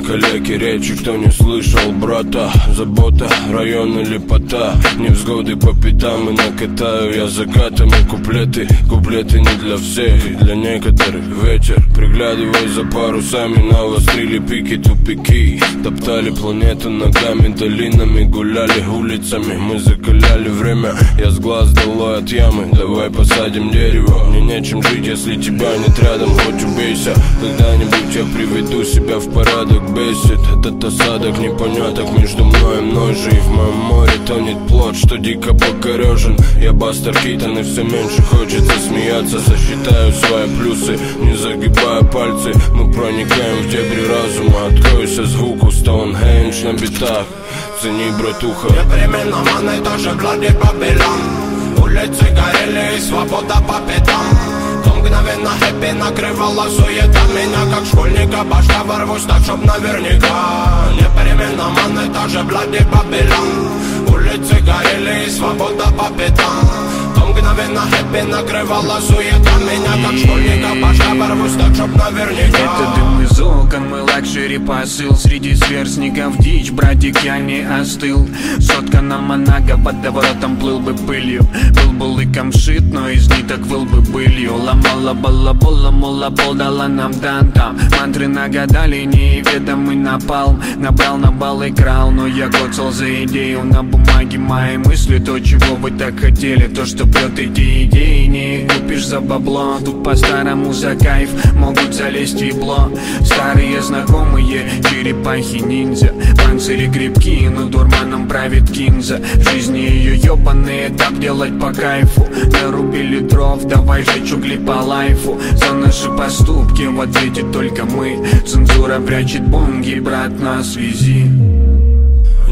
Бедные коллеги, речи, кто не слышал брата. Забота, район или пота. Невзгоды по пятам и накатаю Я закатами куплеты. Куплеты не для всех, для некоторых. Вечер, приглядывай за парусами Навострили пики, тупики. Топтали планету ногами, долинами Гуляли улицами, мы закаляли время Я с глаз долой от ямы, давай посадим дерево. Мне нечем жить, если тебя нет рядом. Хоть убейся, когда-нибудь я приведу себя в порядок. Бесит этот осадок непоняток Между мной и мной. Же и в моем море тонет плод Что дико покорежен Я бастер Китон и все меньше хочется смеяться. Сосчитаю свои плюсы, не загибая пальцы Мы проникаем в дебри разума. Откройся звуку Стоунхендж на битах. Цени, братуха. Непременно маны тоже гладит Бабилон. Улицы горели и свобода по пятам. То мгновенно хэппи накрывала суета Меня как школьника башка ворвусь так, чтоб наверняка. Непременно маны тоже гладит Бабилон. Улицы горели и свобода по пятам мгновенно хэппи накрывала суета Меня как школьника башка ворвусь так, чтоб наверняка. Это дым из окон, мой лакшери посыл. Среди сверстников дичь, братик, я не остыл. Сотка на Монако под воротом плыл бы пылью. Был бы лыком шит, но из ниток выл бы пылью Ломала балабола, мола пол дала нам дантам Мантры нагадали, неведомый напалм. Набрал на бал и крал, но я коцал за идею. На бумаге мои мысли, то, чего вы так хотели. То, что прет эти идеи, не купишь за бабло Тут по-старому за кайф могут залезть ебло. Старые знакомые, черепахи-ниндзя Панцири крепкие, но дурманом правит кинза. В жизни ее ебаные, так делать по кайфу. Нарубили дров, давай жечь угли по лайфу. За наши поступки в ответе только мы. Цензура прячет бомги, брат, на связи.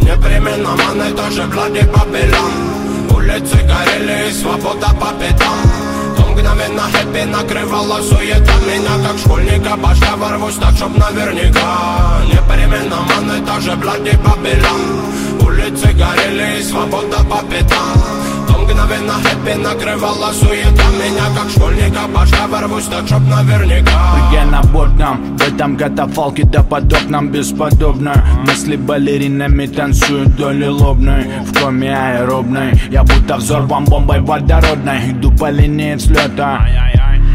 Непременно маны тоже гладит Бабилон Улицы горели и свобода по пятам То мгновенно хэппи накрывала суета Меня как школьника башка ворвусь так, чтоб наверняка. Непременно маны тоже гладит Бабилон Улицы горели и свобода по пятам мгновенно хэппи накрывала суета. Меня как школьника башка ворвусь так, чтоб наверняка. Я на бортном, в этом катафалке да подобном бесподобно. Мысли балеринами танцуют доли лобной В коме аэробной. Я будто взорван бомбой водородной Иду по линии взлета.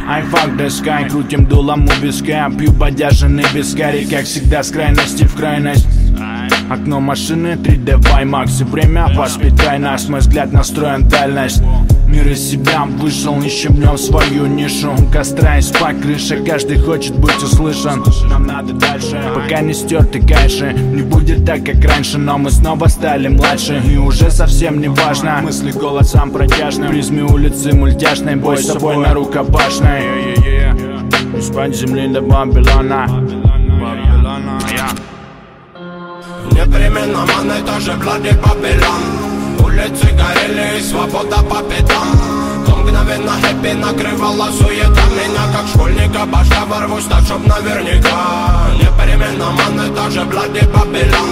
I fuck the sky, крутим дулом у виска. Пью бодяженный вискарь, как всегда с крайности в крайность Окно машины 3D Vimax И время. Воспитай нас, мой взгляд настроен дальность. Мир из себя вышел, ищем в нем свою нишу. У костра есть по крыше, каждый хочет быть услышан. Нам надо дальше, пока не стерты кайши Не будет так, как раньше, но мы снова стали младше. И уже совсем не важно, мысли голосом протяжным. Призме улицы мультяшной, бой с собой на рукопашной. Из-под земли до Бабилона Непременно маны тоже гладит Бабилон Улицы горели и свобода по пятам мгновенно хэппи накрывала суета Меня как школьника башка ворвусь так, чтоб наверняка Непременно маны тоже гладит Бабилон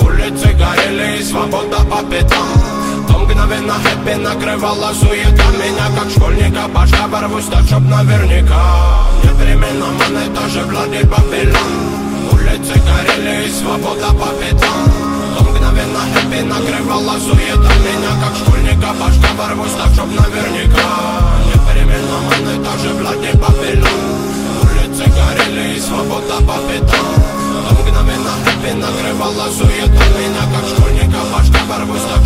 Улицы горели и свобода по пятам мгновенно хэппи накрывала суета Меня как школьника башка ворвусь так, чтоб наверняка Непременно маны тоже гладит Бабилон Улицы горели и свобода по пятам То мгновенно хэппи накрывала суета Меня как школьника башка ворвусь так, чтоб наверняка Непременно маны тоже гладит Бабилон Улицы горели и свобода по пятам То мгновенно хэппи накрывала суета Меня как школьника башка ворвусь так,